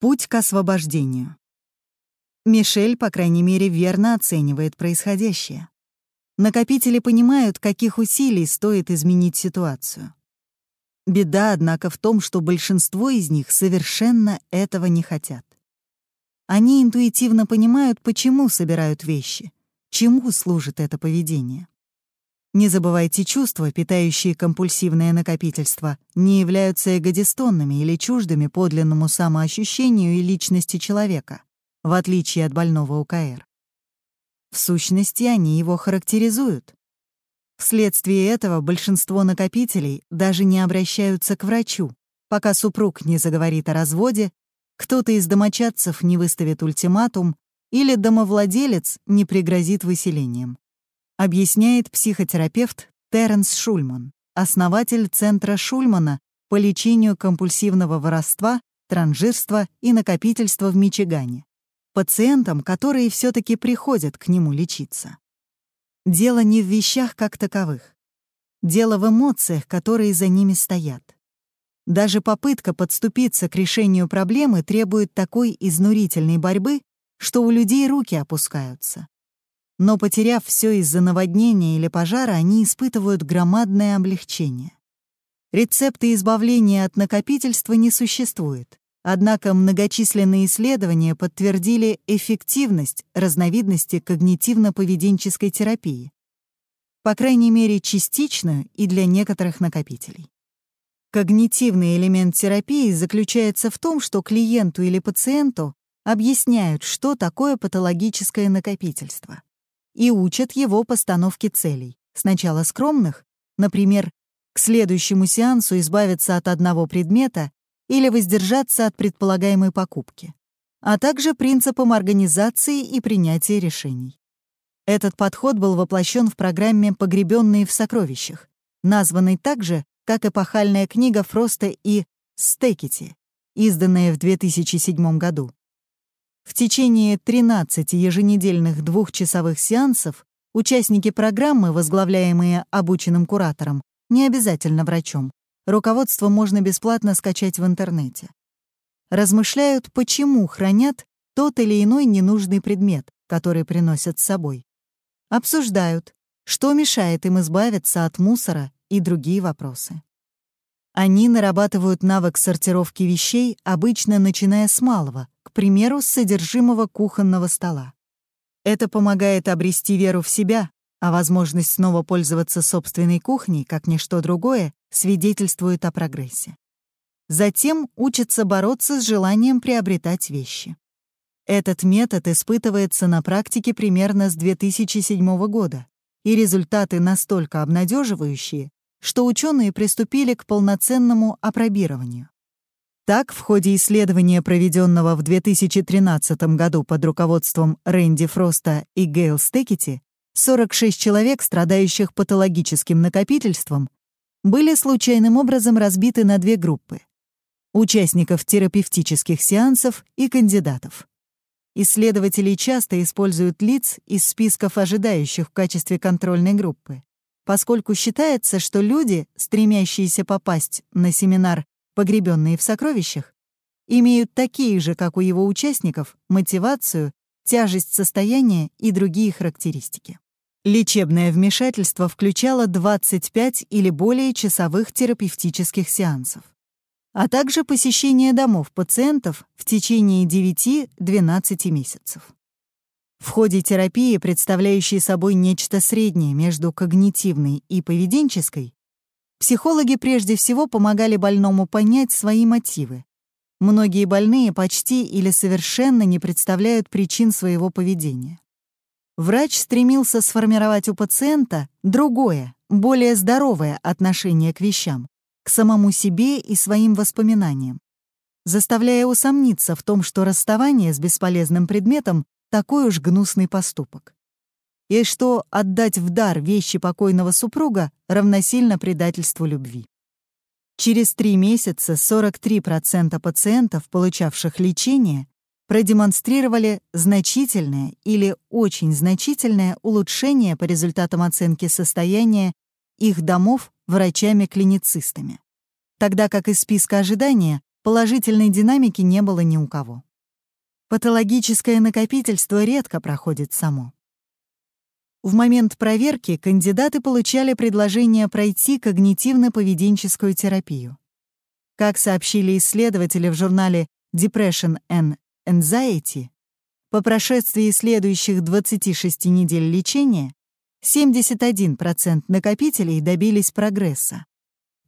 Путь к освобождению. Мишель, по крайней мере, верно оценивает происходящее. Накопители понимают, каких усилий стоит изменить ситуацию. Беда, однако, в том, что большинство из них совершенно этого не хотят. Они интуитивно понимают, почему собирают вещи, чему служит это поведение. Не забывайте, чувства, питающие компульсивное накопительство, не являются эгодистонными или чуждыми подлинному самоощущению и личности человека, в отличие от больного УКР. В сущности, они его характеризуют. Вследствие этого большинство накопителей даже не обращаются к врачу, пока супруг не заговорит о разводе, кто-то из домочадцев не выставит ультиматум или домовладелец не пригрозит выселением объясняет психотерапевт Терренс Шульман, основатель Центра Шульмана по лечению компульсивного воровства, транжирства и накопительства в Мичигане, пациентам, которые все таки приходят к нему лечиться. Дело не в вещах как таковых. Дело в эмоциях, которые за ними стоят. Даже попытка подступиться к решению проблемы требует такой изнурительной борьбы, что у людей руки опускаются. Но потеряв все из-за наводнения или пожара, они испытывают громадное облегчение. Рецепта избавления от накопительства не существует. Однако многочисленные исследования подтвердили эффективность разновидности когнитивно-поведенческой терапии, по крайней мере частичную и для некоторых накопителей. Когнитивный элемент терапии заключается в том, что клиенту или пациенту объясняют, что такое патологическое накопительство и учат его постановке целей. Сначала скромных, например, к следующему сеансу избавиться от одного предмета или воздержаться от предполагаемой покупки, а также принципам организации и принятия решений. Этот подход был воплощен в программе «Погребенные в сокровищах», названной так же, как эпохальная книга Фроста и Стекити, изданная в 2007 году. В течение 13 еженедельных двухчасовых сеансов участники программы, возглавляемые обученным куратором, не обязательно врачом, руководство можно бесплатно скачать в интернете. Размышляют, почему хранят тот или иной ненужный предмет, который приносят с собой. Обсуждают, что мешает им избавиться от мусора и другие вопросы. Они нарабатывают навык сортировки вещей, обычно начиная с малого, к примеру, с содержимого кухонного стола. Это помогает обрести веру в себя, а возможность снова пользоваться собственной кухней, как ничто другое, свидетельствует о прогрессе. Затем учатся бороться с желанием приобретать вещи. Этот метод испытывается на практике примерно с 2007 года, и результаты настолько обнадеживающие, что ученые приступили к полноценному опробированию. Так, в ходе исследования, проведенного в 2013 году под руководством Рэнди Фроста и Гейл Стекити, 46 человек, страдающих патологическим накопительством, были случайным образом разбиты на две группы — участников терапевтических сеансов и кандидатов. Исследователи часто используют лиц из списков ожидающих в качестве контрольной группы поскольку считается, что люди, стремящиеся попасть на семинар «Погребенные в сокровищах», имеют такие же, как у его участников, мотивацию, тяжесть состояния и другие характеристики. Лечебное вмешательство включало 25 или более часовых терапевтических сеансов, а также посещение домов пациентов в течение 9-12 месяцев. В ходе терапии, представляющей собой нечто среднее между когнитивной и поведенческой, психологи прежде всего помогали больному понять свои мотивы. Многие больные почти или совершенно не представляют причин своего поведения. Врач стремился сформировать у пациента другое, более здоровое отношение к вещам, к самому себе и своим воспоминаниям, заставляя усомниться в том, что расставание с бесполезным предметом такой уж гнусный поступок. И что отдать в дар вещи покойного супруга равносильно предательству любви. Через три месяца 43% пациентов, получавших лечение, продемонстрировали значительное или очень значительное улучшение по результатам оценки состояния их домов врачами-клиницистами, тогда как из списка ожидания положительной динамики не было ни у кого. Патологическое накопительство редко проходит само. В момент проверки кандидаты получали предложение пройти когнитивно-поведенческую терапию. Как сообщили исследователи в журнале Depression and Anxiety, по прошествии следующих 26 недель лечения 71% накопителей добились прогресса.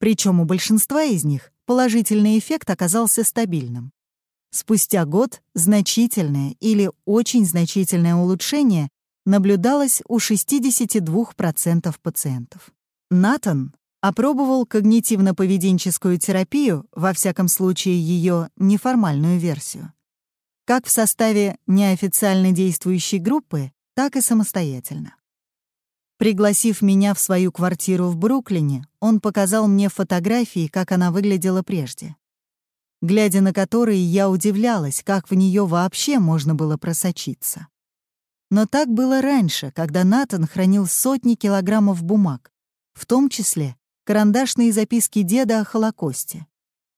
Причем у большинства из них положительный эффект оказался стабильным. Спустя год значительное или очень значительное улучшение наблюдалось у 62% пациентов. Натан опробовал когнитивно-поведенческую терапию, во всяком случае ее неформальную версию, как в составе неофициально действующей группы, так и самостоятельно. Пригласив меня в свою квартиру в Бруклине, он показал мне фотографии, как она выглядела прежде. Глядя на которые, я удивлялась, как в нее вообще можно было просочиться. Но так было раньше, когда Натан хранил сотни килограммов бумаг, в том числе карандашные записки деда о Холокосте,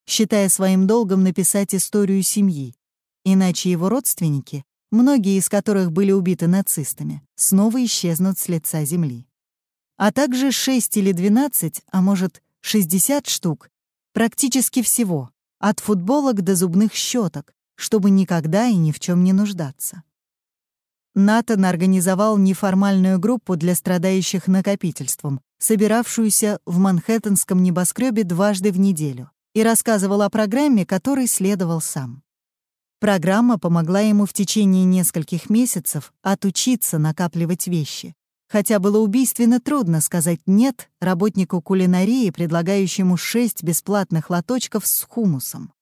считая своим долгом написать историю семьи, иначе его родственники многие из которых были убиты нацистами, снова исчезнут с лица Земли. А также 6 или 12, а может 60 штук, практически всего, от футболок до зубных щеток, чтобы никогда и ни в чем не нуждаться. Натан организовал неформальную группу для страдающих накопительством, собиравшуюся в Манхэттенском небоскребе дважды в неделю, и рассказывал о программе, которой следовал сам. Программа помогла ему в течение нескольких месяцев отучиться накапливать вещи, хотя было убийственно трудно сказать «нет» работнику кулинарии, предлагающему шесть бесплатных лоточков с хумусом,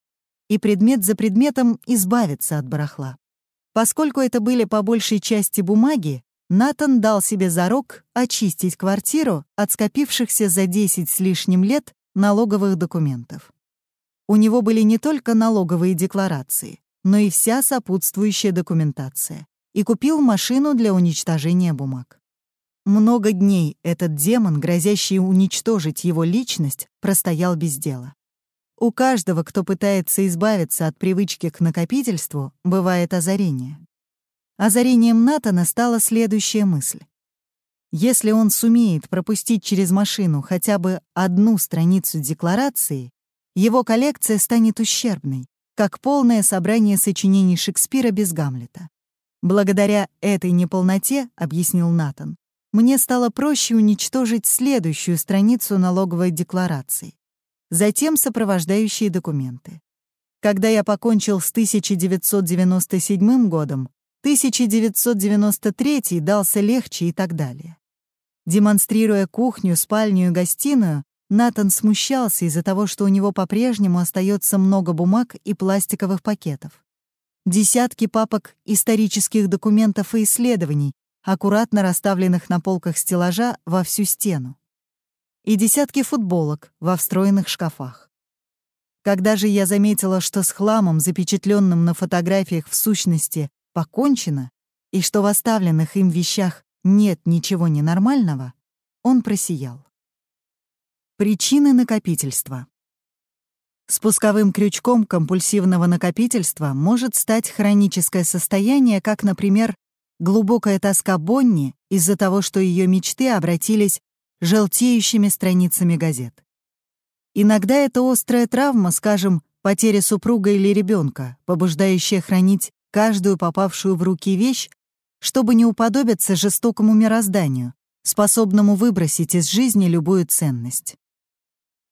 и предмет за предметом избавиться от барахла. Поскольку это были по большей части бумаги, Натан дал себе зарок очистить квартиру от скопившихся за 10 с лишним лет налоговых документов. У него были не только налоговые декларации, но и вся сопутствующая документация, и купил машину для уничтожения бумаг. Много дней этот демон, грозящий уничтожить его личность, простоял без дела. У каждого, кто пытается избавиться от привычки к накопительству, бывает озарение. Озарением Натана стала следующая мысль. Если он сумеет пропустить через машину хотя бы одну страницу декларации, его коллекция станет ущербной, как полное собрание сочинений Шекспира без Гамлета. Благодаря этой неполноте, объяснил Натан, мне стало проще уничтожить следующую страницу налоговой декларации, затем сопровождающие документы. Когда я покончил с 1997 годом, 1993 дался легче и так далее. Демонстрируя кухню, спальню и гостиную, Натан смущался из-за того, что у него по-прежнему остается много бумаг и пластиковых пакетов. Десятки папок исторических документов и исследований, аккуратно расставленных на полках стеллажа во всю стену. И десятки футболок во встроенных шкафах. Когда же я заметила, что с хламом, запечатленным на фотографиях в сущности, покончено, и что в оставленных им вещах нет ничего ненормального, он просиял. Причины накопительства. Спусковым крючком компульсивного накопительства может стать хроническое состояние, как, например, глубокая тоска Бонни из-за того, что ее мечты обратились желтеющими страницами газет. Иногда это острая травма, скажем, потеря супруга или ребенка, побуждающая хранить каждую попавшую в руки вещь, чтобы не уподобиться жестокому мирозданию, способному выбросить из жизни любую ценность.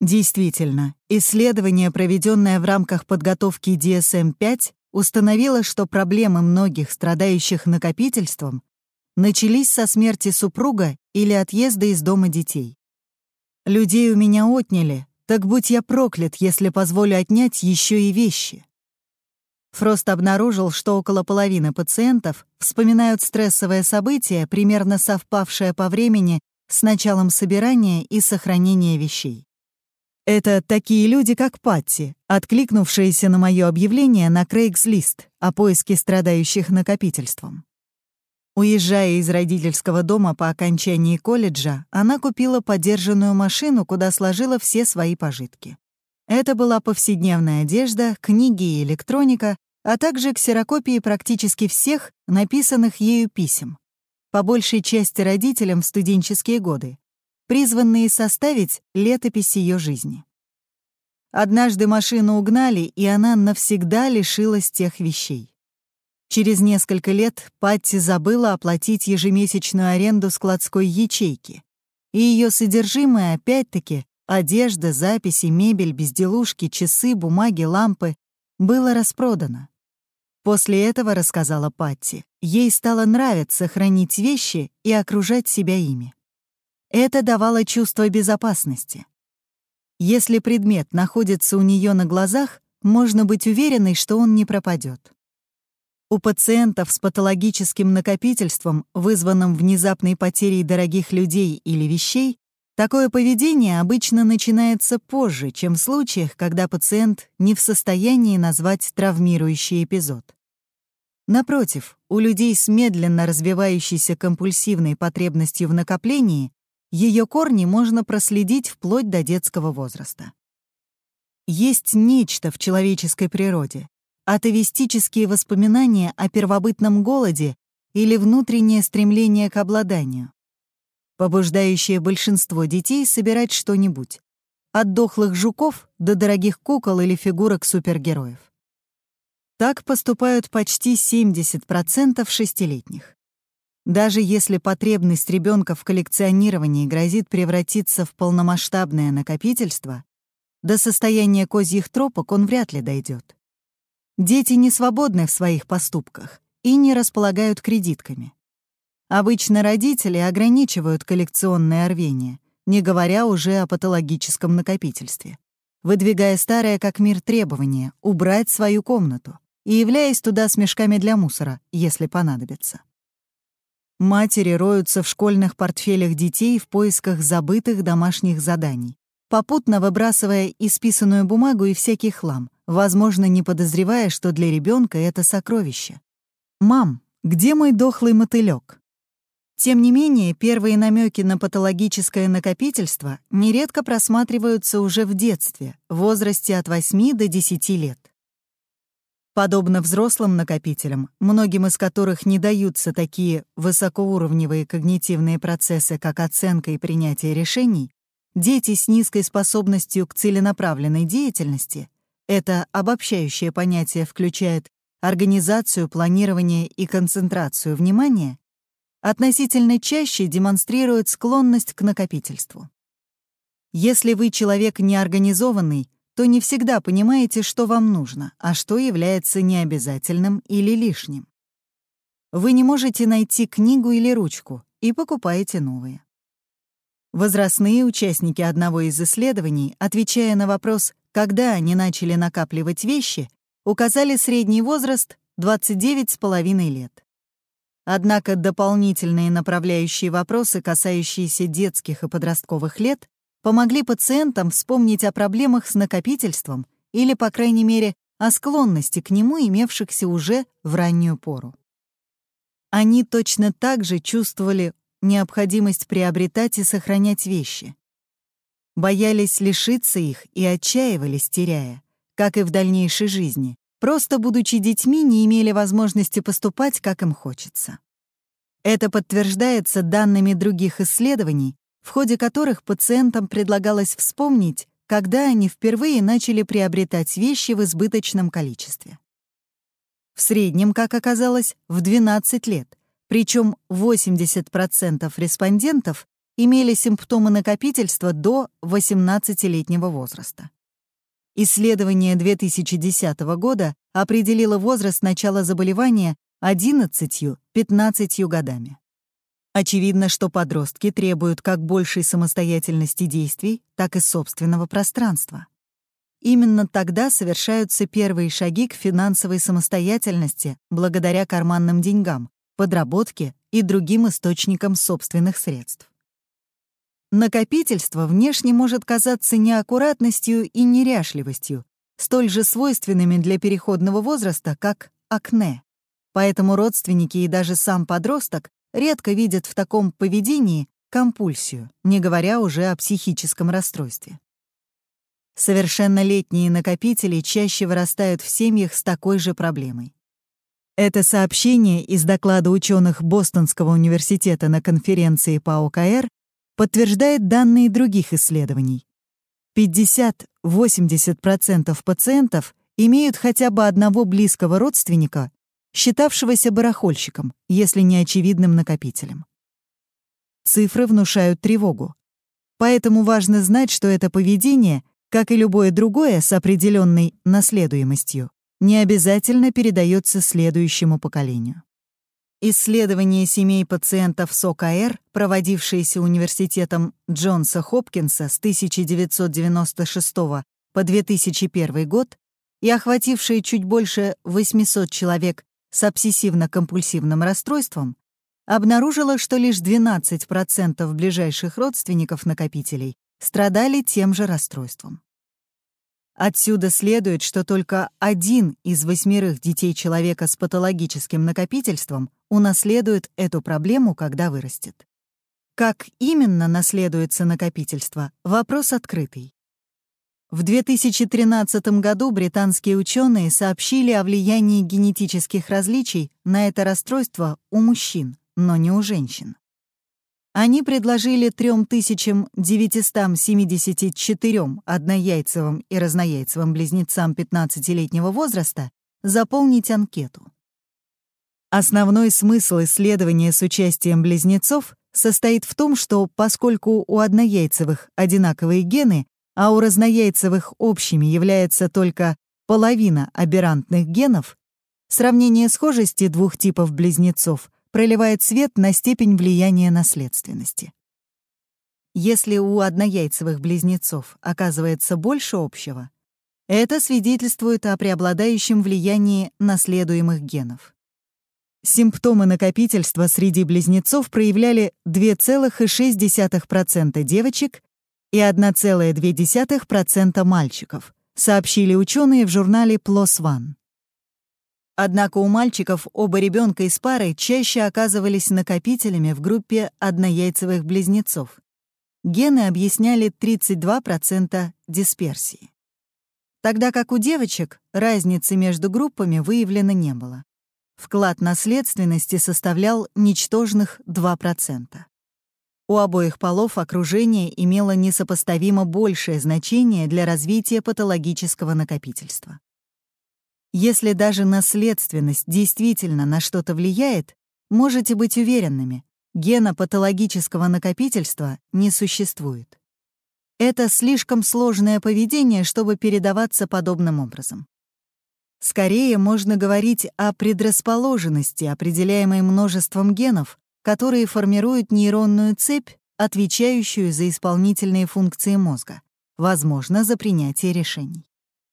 Действительно, исследование, проведенное в рамках подготовки DSM-5, установило, что проблемы многих страдающих накопительством начались со смерти супруга или отъезда из дома детей. «Людей у меня отняли, так будь я проклят, если позволю отнять еще и вещи». Фрост обнаружил, что около половины пациентов вспоминают стрессовое событие, примерно совпавшее по времени с началом собирания и сохранения вещей. Это такие люди, как Патти, откликнувшиеся на мое объявление на Craigslist о поиске страдающих накопительством. Уезжая из родительского дома по окончании колледжа, она купила подержанную машину, куда сложила все свои пожитки. Это была повседневная одежда, книги и электроника, а также ксерокопии практически всех написанных ею писем, по большей части родителям в студенческие годы, призванные составить летопись ее жизни. Однажды машину угнали, и она навсегда лишилась тех вещей. Через несколько лет Патти забыла оплатить ежемесячную аренду складской ячейки, и ее содержимое опять-таки одежда, записи, мебель, безделушки, часы, бумаги, лампы было распродано. После этого, рассказала Патти, ей стало нравиться хранить вещи и окружать себя ими. Это давало чувство безопасности. Если предмет находится у нее на глазах, можно быть уверенной, что он не пропадет. У пациентов с патологическим накопительством, вызванным внезапной потерей дорогих людей или вещей, такое поведение обычно начинается позже, чем в случаях, когда пациент не в состоянии назвать травмирующий эпизод. Напротив, у людей с медленно развивающейся компульсивной потребностью в накоплении ее корни можно проследить вплоть до детского возраста. Есть нечто в человеческой природе, атовистические воспоминания о первобытном голоде или внутреннее стремление к обладанию, побуждающее большинство детей собирать что-нибудь, от дохлых жуков до дорогих кукол или фигурок супергероев. Так поступают почти 70% шестилетних. Даже если потребность ребенка в коллекционировании грозит превратиться в полномасштабное накопительство, до состояния козьих тропок он вряд ли дойдет. Дети не свободны в своих поступках и не располагают кредитками. Обычно родители ограничивают коллекционное рвение, не говоря уже о патологическом накопительстве, выдвигая старое как мир требование убрать свою комнату и являясь туда с мешками для мусора, если понадобится. Матери роются в школьных портфелях детей в поисках забытых домашних заданий, попутно выбрасывая исписанную бумагу и всякий хлам, возможно, не подозревая, что для ребенка это сокровище. «Мам, где мой дохлый мотылек? Тем не менее, первые намеки на патологическое накопительство нередко просматриваются уже в детстве, в возрасте от 8 до 10 лет. Подобно взрослым накопителям, многим из которых не даются такие высокоуровневые когнитивные процессы, как оценка и принятие решений, дети с низкой способностью к целенаправленной деятельности — это обобщающее понятие включает организацию, планирование и концентрацию внимания — относительно чаще демонстрируют склонность к накопительству. Если вы человек неорганизованный, то не всегда понимаете, что вам нужно, а что является необязательным или лишним. Вы не можете найти книгу или ручку и покупаете новые. Возрастные участники одного из исследований, отвечая на вопрос, когда они начали накапливать вещи, указали средний возраст 29,5 лет. Однако дополнительные направляющие вопросы, касающиеся детских и подростковых лет, помогли пациентам вспомнить о проблемах с накопительством или, по крайней мере, о склонности к нему, имевшихся уже в раннюю пору. Они точно так же чувствовали необходимость приобретать и сохранять вещи. Боялись лишиться их и отчаивались, теряя, как и в дальнейшей жизни, просто будучи детьми не имели возможности поступать, как им хочется. Это подтверждается данными других исследований, в ходе которых пациентам предлагалось вспомнить, когда они впервые начали приобретать вещи в избыточном количестве. В среднем, как оказалось, в 12 лет, причем 80% респондентов имели симптомы накопительства до 18-летнего возраста. Исследование 2010 года определило возраст начала заболевания 11-15 годами. Очевидно, что подростки требуют как большей самостоятельности действий, так и собственного пространства. Именно тогда совершаются первые шаги к финансовой самостоятельности благодаря карманным деньгам, подработке и другим источникам собственных средств. Накопительство внешне может казаться неаккуратностью и неряшливостью, столь же свойственными для переходного возраста, как акне. Поэтому родственники и даже сам подросток редко видят в таком поведении компульсию, не говоря уже о психическом расстройстве. Совершеннолетние накопители чаще вырастают в семьях с такой же проблемой. Это сообщение из доклада ученых Бостонского университета на конференции по ОКР подтверждает данные других исследований. 50-80% пациентов имеют хотя бы одного близкого родственника, считавшегося барахольщиком, если не очевидным накопителем. Цифры внушают тревогу. Поэтому важно знать, что это поведение, как и любое другое с определенной наследуемостью, не обязательно передается следующему поколению. Исследование семей пациентов с ОКР, проводившееся университетом Джонса Хопкинса с 1996 по 2001 год и охватившее чуть больше 800 человек с обсессивно-компульсивным расстройством, обнаружило, что лишь 12% ближайших родственников накопителей страдали тем же расстройством. Отсюда следует, что только один из восьмерых детей человека с патологическим накопительством унаследует эту проблему, когда вырастет. Как именно наследуется накопительство — вопрос открытый. В 2013 году британские ученые сообщили о влиянии генетических различий на это расстройство у мужчин, но не у женщин. Они предложили 3974 однояйцевым и разнояйцевым близнецам 15-летнего возраста заполнить анкету. Основной смысл исследования с участием близнецов состоит в том, что поскольку у однояйцевых одинаковые гены, а у разнояйцевых общими является только половина аберрантных генов, сравнение схожести двух типов близнецов проливает свет на степень влияния наследственности. Если у однояйцевых близнецов оказывается больше общего, это свидетельствует о преобладающем влиянии наследуемых генов. Симптомы накопительства среди близнецов проявляли 2,6% девочек и 1,2% мальчиков, сообщили ученые в журнале PLOS ONE. Однако у мальчиков оба ребенка из пары чаще оказывались накопителями в группе однояйцевых близнецов. Гены объясняли 32% дисперсии. Тогда как у девочек разницы между группами выявлено не было. Вклад наследственности составлял ничтожных 2%. У обоих полов окружение имело несопоставимо большее значение для развития патологического накопительства. Если даже наследственность действительно на что-то влияет, можете быть уверенными, гена патологического накопительства не существует. Это слишком сложное поведение, чтобы передаваться подобным образом. Скорее можно говорить о предрасположенности, определяемой множеством генов, которые формируют нейронную цепь, отвечающую за исполнительные функции мозга, возможно, за принятие решений.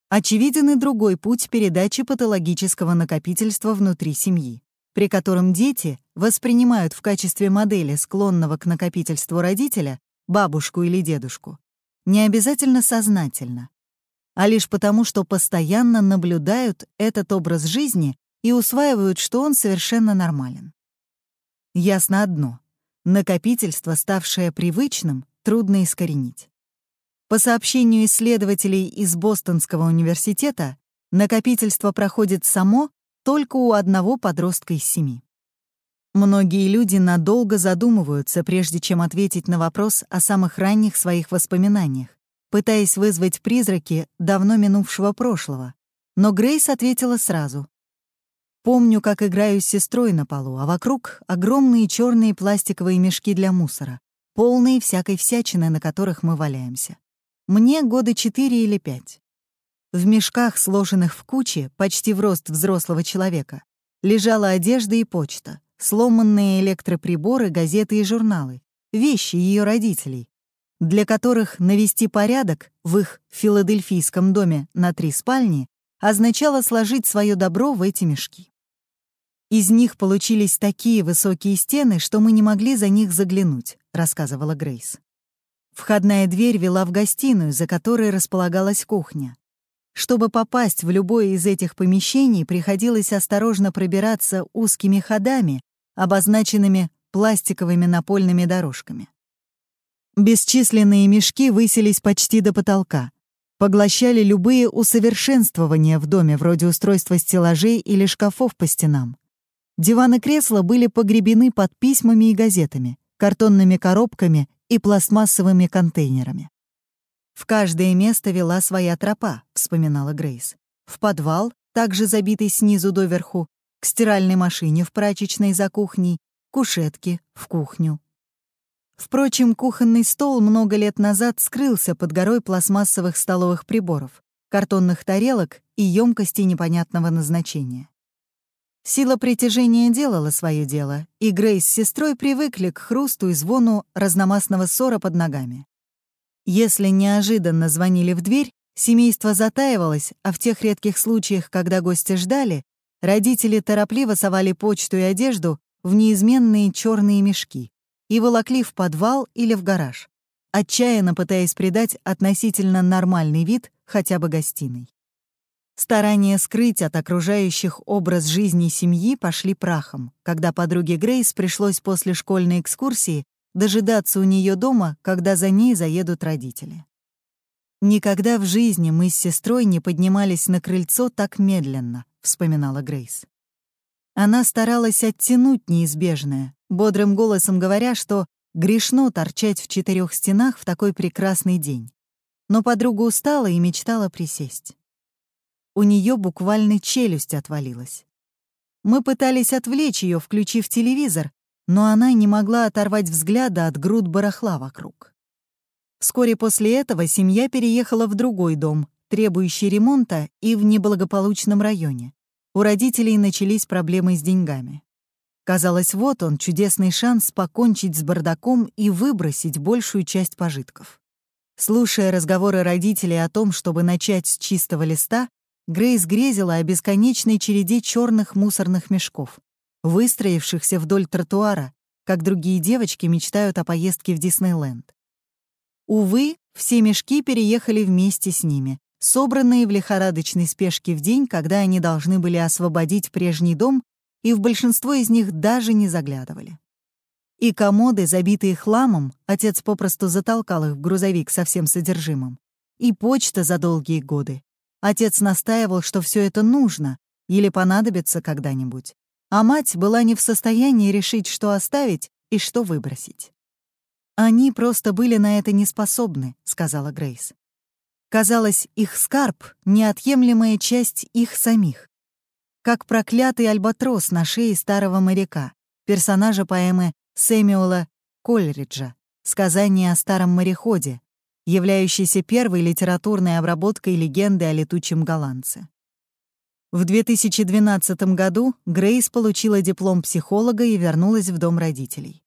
Очевиден и другой путь передачи патологического накопительства внутри семьи, при котором дети воспринимают в качестве модели склонного к накопительству родителя бабушку или дедушку, не обязательно сознательно, а лишь потому, что постоянно наблюдают этот образ жизни и усваивают, что он совершенно нормален. Ясно одно — накопительство, ставшее привычным, трудно искоренить. По сообщению исследователей из Бостонского университета, накопительство проходит само только у одного подростка из семи. Многие люди надолго задумываются, прежде чем ответить на вопрос о самых ранних своих воспоминаниях, пытаясь вызвать призраки давно минувшего прошлого. Но Грейс ответила сразу. «Помню, как играю с сестрой на полу, а вокруг огромные черные пластиковые мешки для мусора, полные всякой всячины, на которых мы валяемся. Мне года четыре или пять. В мешках, сложенных в куче, почти в рост взрослого человека, лежала одежда и почта, сломанные электроприборы, газеты и журналы, вещи ее родителей, для которых навести порядок в их филадельфийском доме на три спальни означало сложить свое добро в эти мешки. Из них получились такие высокие стены, что мы не могли за них заглянуть, рассказывала Грейс. Входная дверь вела в гостиную, за которой располагалась кухня. Чтобы попасть в любое из этих помещений, приходилось осторожно пробираться узкими ходами, обозначенными пластиковыми напольными дорожками. Бесчисленные мешки высились почти до потолка. поглощали любые усовершенствования в доме, вроде устройства стеллажей или шкафов по стенам. Диван и кресла были погребены под письмами и газетами, картонными коробками и пластмассовыми контейнерами. «В каждое место вела своя тропа», — вспоминала Грейс. «В подвал, также забитый снизу доверху, к стиральной машине в прачечной за кухней, кушетке в кухню, Впрочем, кухонный стол много лет назад скрылся под горой пластмассовых столовых приборов, картонных тарелок и емкостей непонятного назначения. Сила притяжения делала свое дело, и Грейс с сестрой привыкли к хрусту и звону разномастного ссора под ногами. Если неожиданно звонили в дверь, семейство затаивалось, а в тех редких случаях, когда гости ждали, родители торопливо совали почту и одежду в неизменные черные мешки и волокли в подвал или в гараж, отчаянно пытаясь придать относительно нормальный вид хотя бы гостиной. Старания скрыть от окружающих образ жизни семьи пошли прахом, когда подруге Грейс пришлось после школьной экскурсии дожидаться у нее дома, когда за ней заедут родители. «Никогда в жизни мы с сестрой не поднимались на крыльцо так медленно», — вспоминала Грейс. Она старалась оттянуть неизбежное, бодрым голосом говоря, что грешно торчать в четырех стенах в такой прекрасный день. Но подруга устала и мечтала присесть. У нее буквально челюсть отвалилась. Мы пытались отвлечь ее, включив телевизор, но она не могла оторвать взгляда от груд барахла вокруг. Вскоре после этого семья переехала в другой дом, требующий ремонта и в неблагополучном районе у родителей начались проблемы с деньгами. Казалось, вот он, чудесный шанс покончить с бардаком и выбросить большую часть пожитков. Слушая разговоры родителей о том, чтобы начать с чистого листа, Грейс грезила о бесконечной череде черных мусорных мешков, выстроившихся вдоль тротуара, как другие девочки мечтают о поездке в Диснейленд. Увы, все мешки переехали вместе с ними, собранные в лихорадочной спешке в день, когда они должны были освободить прежний дом, и в большинство из них даже не заглядывали. И комоды, забитые хламом, отец попросту затолкал их в грузовик со всем содержимым. И почта за долгие годы. Отец настаивал, что все это нужно или понадобится когда-нибудь. А мать была не в состоянии решить, что оставить и что выбросить. «Они просто были на это не способны», — сказала Грейс. Казалось, их скарб — неотъемлемая часть их самих. Как проклятый альбатрос на шее старого моряка, персонажа поэмы Сэмюэла Кольриджа «Сказание о старом мореходе», являющейся первой литературной обработкой легенды о летучем голландце. В 2012 году Грейс получила диплом психолога и вернулась в дом родителей.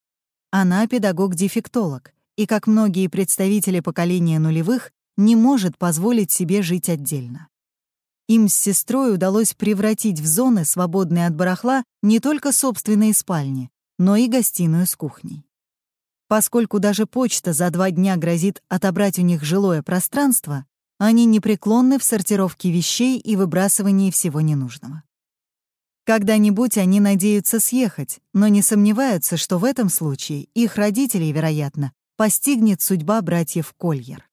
Она педагог-дефектолог, и, как многие представители поколения нулевых, не может позволить себе жить отдельно. Им с сестрой удалось превратить в зоны, свободные от барахла, не только собственные спальни, но и гостиную с кухней. Поскольку даже почта за два дня грозит отобрать у них жилое пространство, они непреклонны в сортировке вещей и выбрасывании всего ненужного. Когда-нибудь они надеются съехать, но не сомневаются, что в этом случае их родителей, вероятно, постигнет судьба братьев Кольер.